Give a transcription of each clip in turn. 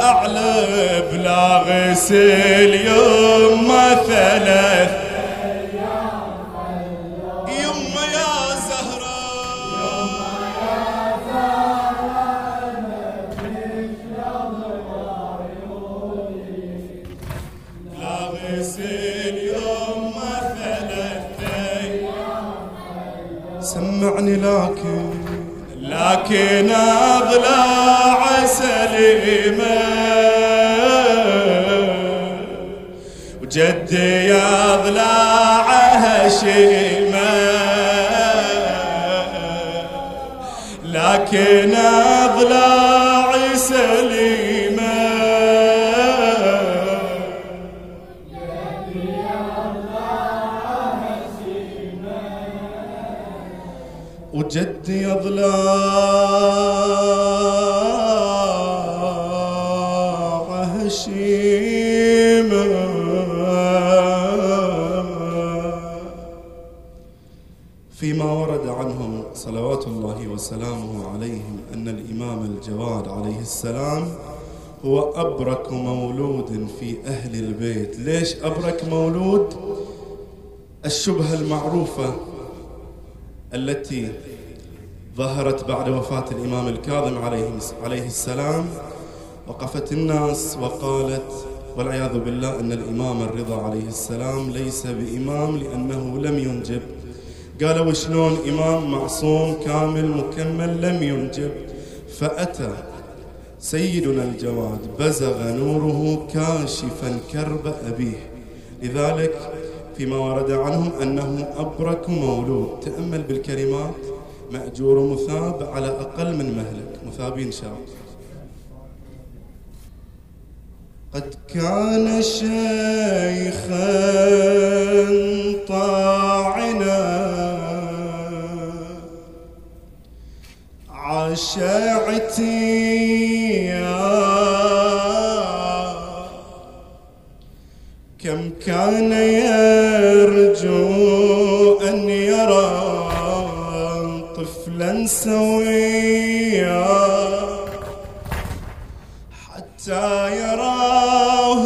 الأعلى بلا غسل يما ثلاث يما يا زهراء لا غسل يما ثلاث سمعني لكن لكن اضلاع سليمه وجدي اضلاع هشيمه لكن اضلاع سليمه وجدي اضلاع هشيمه فيما ورد عنهم صلوات الله وسلامه عليهم أن الإمام الجواد عليه السلام هو أبرك مولود في أهل البيت، ليش أبرك مولود؟ الشبهة المعروفة التي ظهرت بعد وفاة الإمام الكاظم عليه عليه السلام وقفت الناس وقالت والعياذ بالله أن الإمام الرضا عليه السلام ليس بإمام لأنه لم ينجب. قالوا شلون إمام معصوم كامل مكمل لم ينجب؟ فأتى سيدنا الجواد بزغ نوره كاشفا كرب أبيه. لذلك فيما ورد عنهم أنه أبرك مولود. تأمل بالكلمات. مأجور مثاب على أقل من مهلك. مثابين شاء قد كان شيخا طاعنا عشاعتي كم كان يرجو طفلا سويا حتى يراه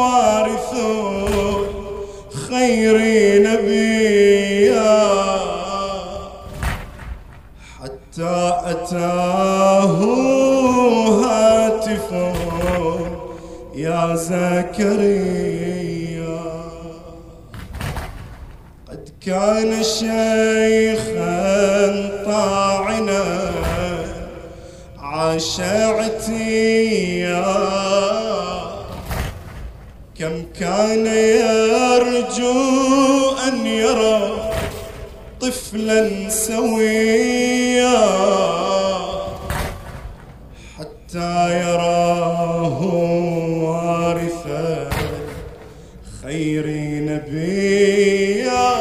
وارث خير نبيا. حتى أتاه هاتف يا زكريا. قد كان شيخا عشاعتيا كم كان يرجو أن يرى طفلا سويا حتى يراه وارثا خير نبيا.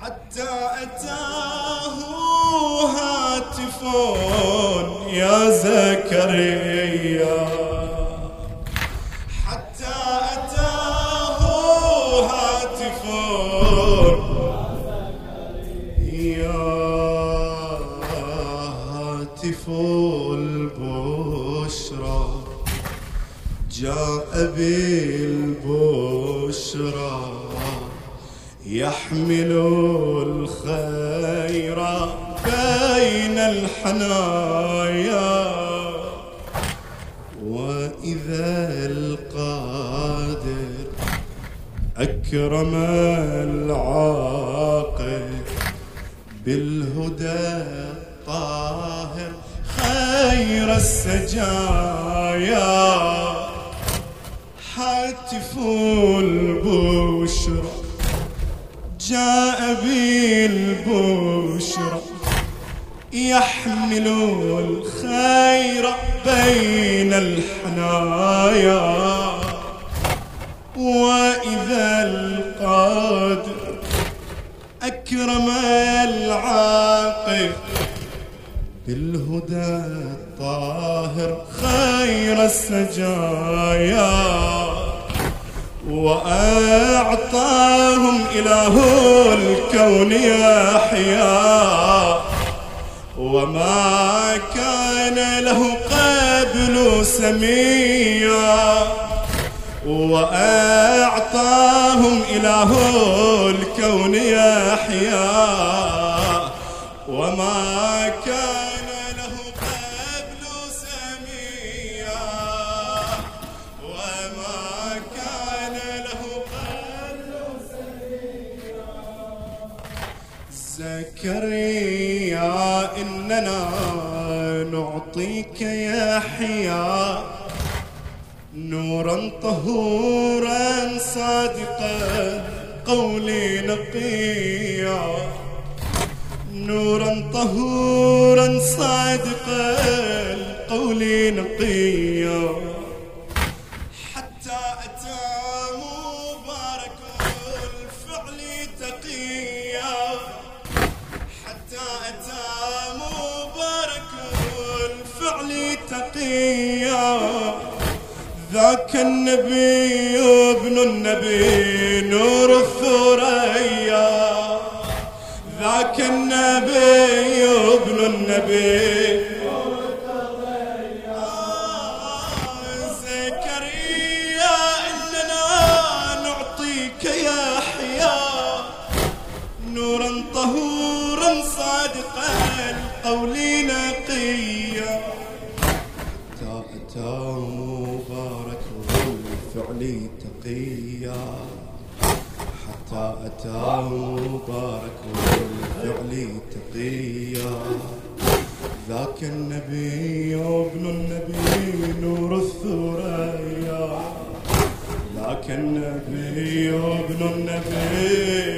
حتى أتاه هاتف يا زكريا. حتى أتاه هاتف يا هاتف البشرى. جاء بالبشرى. يحمل الخير. بين الحنايا. وإذا القادر أكرم العاقل بالهدى الطاهر خير السجايا. هاتف البشرى جاء بالبشرى. يحمل الخير بين الحنايا. وإذا القادر أكرم العاقل بالهدى الطاهر خير السجايا. وأعطاهم إله الكون يحيى وما كان له قبل سميا وأعطاهم إله الكون يحيى وما كان زكريا إننا نعطيك يحيى نورا طهورا صادقا قولي نقيا. نورا طهورا صادقا قولي نقيا. الفعل تقيا ذاك النبي ابن النبي نور الثريا. ذاك النبي ابن النبي آه، زكريا إننا نعطيك نورا طهورا صادقا القول نقيا. أتى مبارك الفعل تقيا. حتى أتى مبارك الفعل تقيا. ذاك النبي ابن النبي نور الثريا. ذاك النبي ابن النبي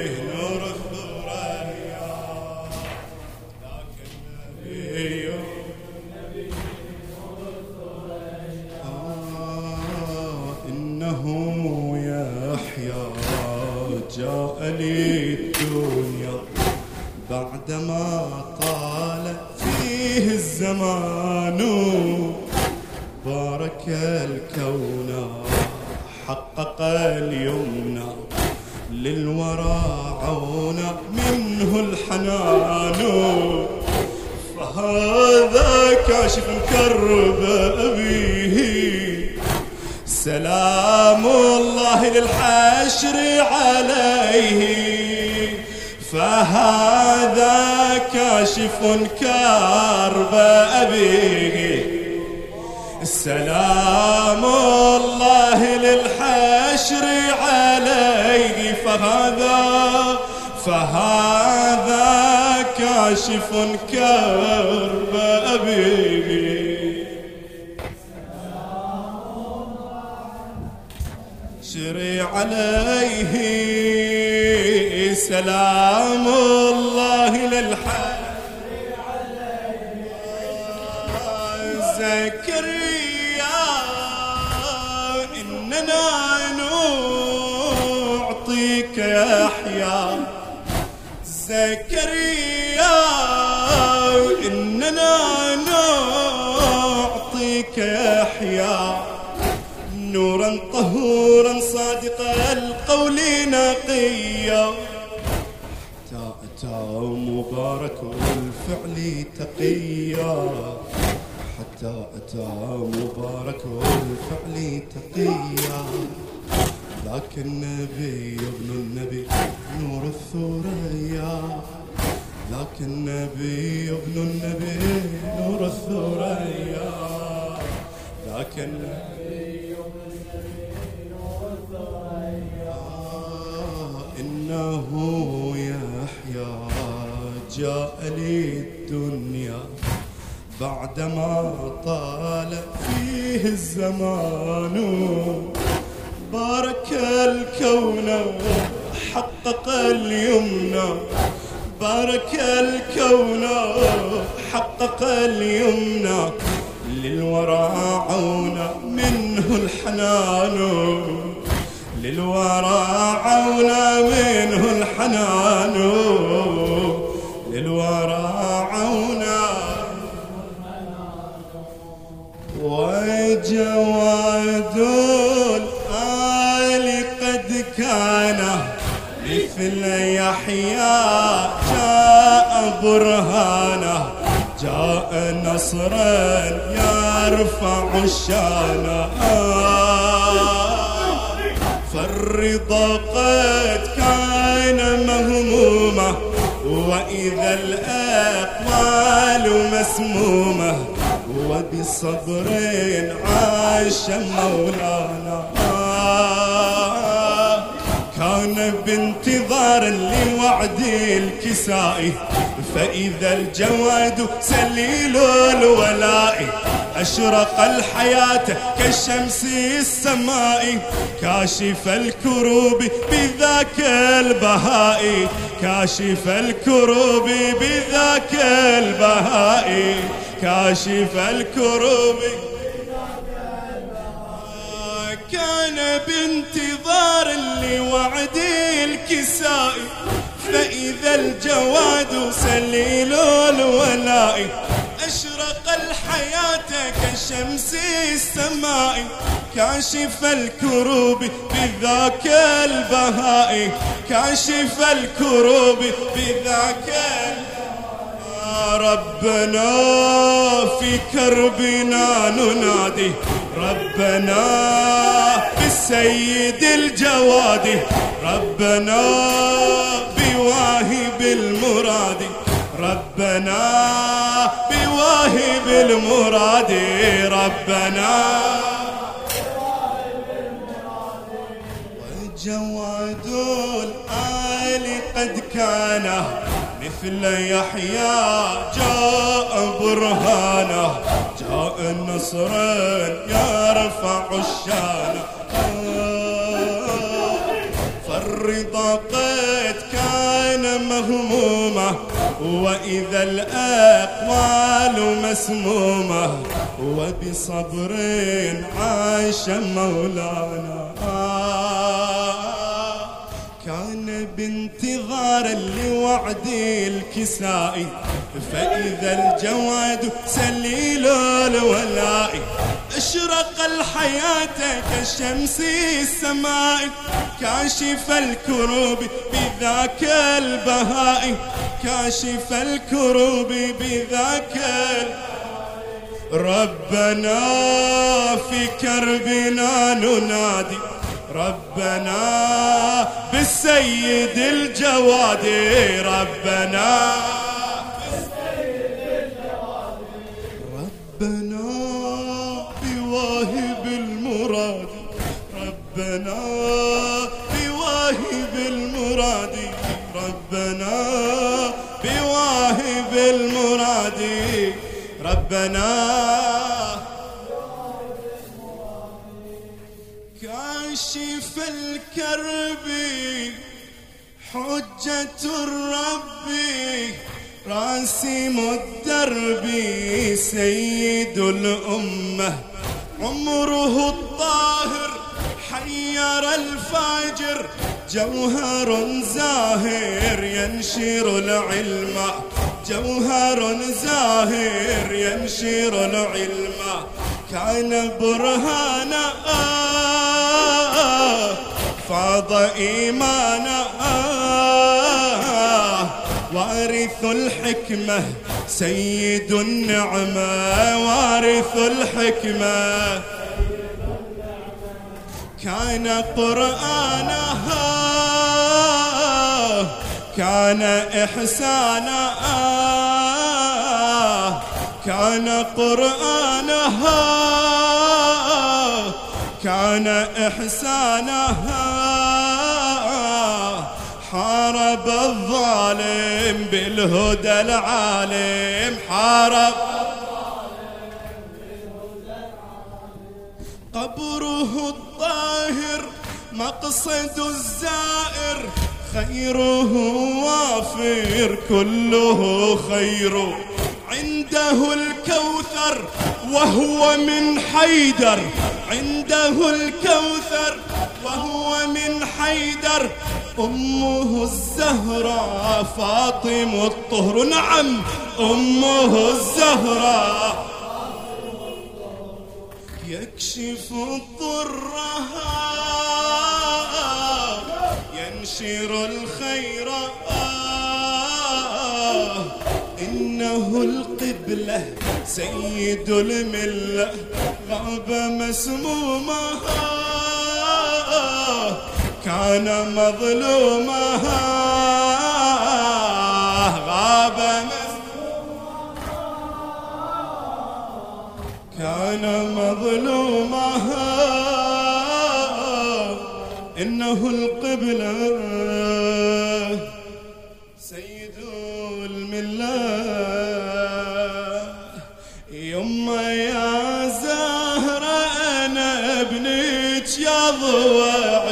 بعدما طال فيه الزمان بارك الكون حقق اليمنى للورى عونا منه الحنان. فهذا كاشف كرب أبيه. سلام الله للحشر عليه. فهذا كاشف كرب أبيه. سلام الله للحشر عليه. فهذا فهذا كاشف كرب أبيه. شري عليه سلام الله للحشر زكريا إننا نعطيك يحيى. زكريا إننا نعطيك يحيى. نورا طهورا حتى مبارك الفعل تقيا. حتى أتى مبارك الفعل تقيا. ذاك النبي ابن النبي نور الثريا. ذاك النبي ابن النبي نور الثريا. ذاك النبي آه، إنه يحيى جاء لي الدنيا بعدما طال فيه الزمان. بارك الكون حقق اليمنى بارك الكون حقق اليمنى للورى عونا منه الحنان. للورى عونا منه الحنان. للورى عونا. وجواد الآل قد كان مثل يحيى جاء برهانه. جاء نصرا يرفع الشان. فالرضا قد كان مهمومة. وإذا الأقوال مسمومة وبصبر عاش مولانا. كان بانتظار لوعد الكسائي فإذا الجواد سليل الولاء أشرق الحياة كالشمس السماء كاشف الكروب بذاك البهاء كاشف الكروب بذاك البهاء كاشف الكروب كان بانتظار لوعد الكساء. فإذا الجواد سليل الولاء أشرق الحياة كشمس السماء كاشف الكروب بذاك البهاء كاشف الكروب بذاك ربنا في كربنا ننادي. ربنا بالسيد الجواد. ربنا بواهب المراد. ربنا بواهب المراد. ربنا وجواد الآل قد كان. مثل يحيى جاء برهانه جاء النصر يرفع الشان فالرضا قد كان مهمومه وإذا الأقوال مسمومة وبصبر عاش مولانا. كان بانتظار لوعد الكساء فإذا الجواد سليل الولاء أشرق الحياة كشمس السماء. كاشف الكروب بذاك البهاء. كاشف الكروب بذاك ربنا في كربنا ننادي. ربنا بالسيد الجواد ربنا ربنا بواهب المراد ربنا بواهب المراد ربنا بواهب المراد ربنا كاشف الكرب حجة الرب راسم الدرب سيد الأمة. عمره الطاهر حير الفاجر جوهر زاهر ينشر العلم. جوهر زاهر ينشر العلم. كان برهانا فاض إيمانا. وارث الحكمة سيد النعمة وارث الحكمة كان قرآنها كان إحسانها كان قرآنها. كان إحسانها حارب الظالم بالهدى العالم حارب قبره الطاهر مقصد الزائر خيره وافر كله خير. عنده الكوثر وهو من حيدر. عنده الكوثر وهو من حيدر أمه الزهراء فاطم الطهر. نعم أمه الزهراء يكشف ضرها ينشر الخير. إنه القبلة سيد الملة غاب مسمومها. كان مظلومها. غاب كان مظلومها. إنه القبلة يما يا زهرة أنا ابنك يا ضوى.